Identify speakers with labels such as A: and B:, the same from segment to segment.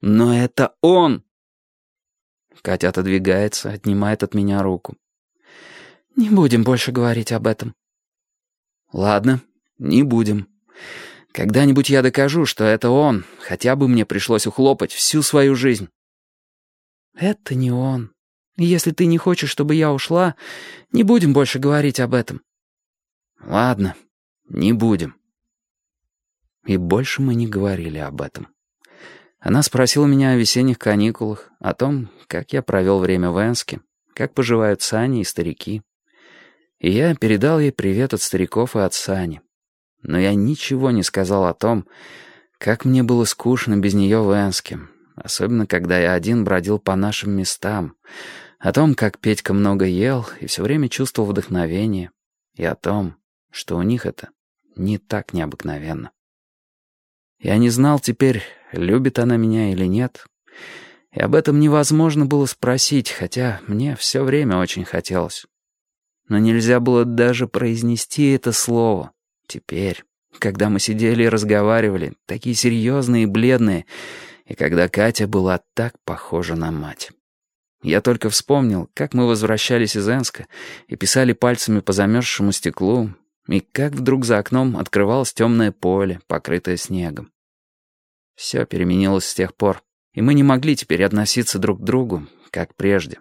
A: Но это он!» Катя отодвигается, отнимает от меня руку. «Не будем больше говорить об этом». «Ладно, не будем. Когда-нибудь я докажу, что это он, хотя бы мне пришлось ухлопать всю свою жизнь».
B: «Это не он. Если ты не хочешь, чтобы я ушла, не будем больше говорить об этом».
A: «Ладно, не будем». И больше мы не говорили об этом. Она спросила меня о весенних каникулах, о том, как я провел время в Энске, как поживают Сани и старики. И я передал ей привет от стариков и от Сани. Но я ничего не сказал о том, как мне было скучно без нее в Энске, особенно когда я один бродил по нашим местам, о том, как Петька много ел и все время чувствовал вдохновение, и о том, что у них это не так необыкновенно. Я не знал теперь, любит она меня или нет. И об этом невозможно было спросить, хотя мне все время очень хотелось. Но нельзя было даже произнести это слово. Теперь, когда мы сидели и разговаривали, такие серьезные и бледные, и когда Катя была так похожа на мать. Я только вспомнил, как мы возвращались из Энска и писали пальцами по замерзшему стеклу, и как вдруг за окном открывалось темное поле, покрытое снегом. Все переменилось с тех пор, и мы не могли теперь относиться друг к другу, как прежде.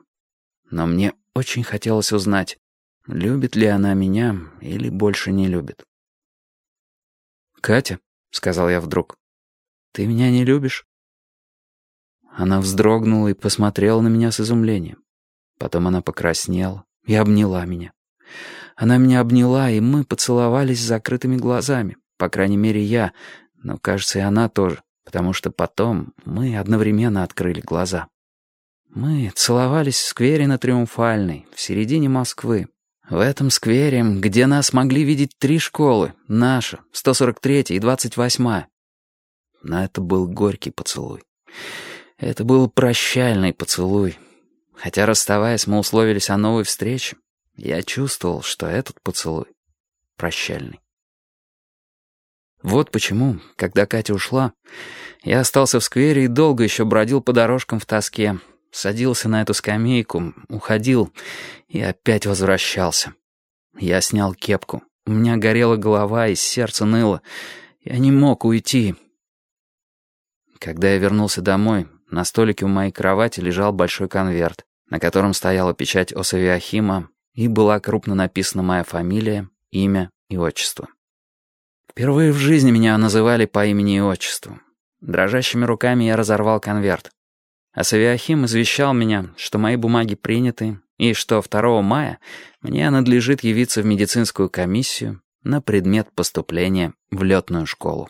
A: Но мне очень хотелось узнать, любит ли она меня или больше не любит. «Катя», — сказал я вдруг, — «ты меня не любишь?» Она вздрогнула и посмотрела на меня с изумлением. Потом она покраснела и обняла меня. Она меня обняла, и мы поцеловались с закрытыми глазами. По крайней мере, я, но, кажется, и она тоже, потому что потом мы одновременно открыли глаза. Мы целовались в сквере на Триумфальной, в середине Москвы. В этом сквере, где нас могли видеть три школы, наша, 143 и 28 Но это был горький поцелуй. Это был прощальный поцелуй. Хотя, расставаясь, мы условились о новой встрече, я чувствовал, что этот поцелуй прощальный. Вот почему, когда Катя ушла, я остался в сквере и долго еще бродил по дорожкам в тоске, садился на эту скамейку, уходил и опять возвращался. Я снял кепку. У меня горела голова и сердце ныло. Я не мог уйти. Когда я вернулся домой, на столике у моей кровати лежал большой конверт, на котором стояла печать Осавиахима и была крупно написана моя фамилия, имя и отчество. Впервые в жизни меня называли по имени и отчеству. Дрожащими руками я разорвал конверт. А Савиахим извещал меня, что мои бумаги приняты, и что 2 мая мне надлежит явиться в медицинскую комиссию на предмет поступления в летную школу.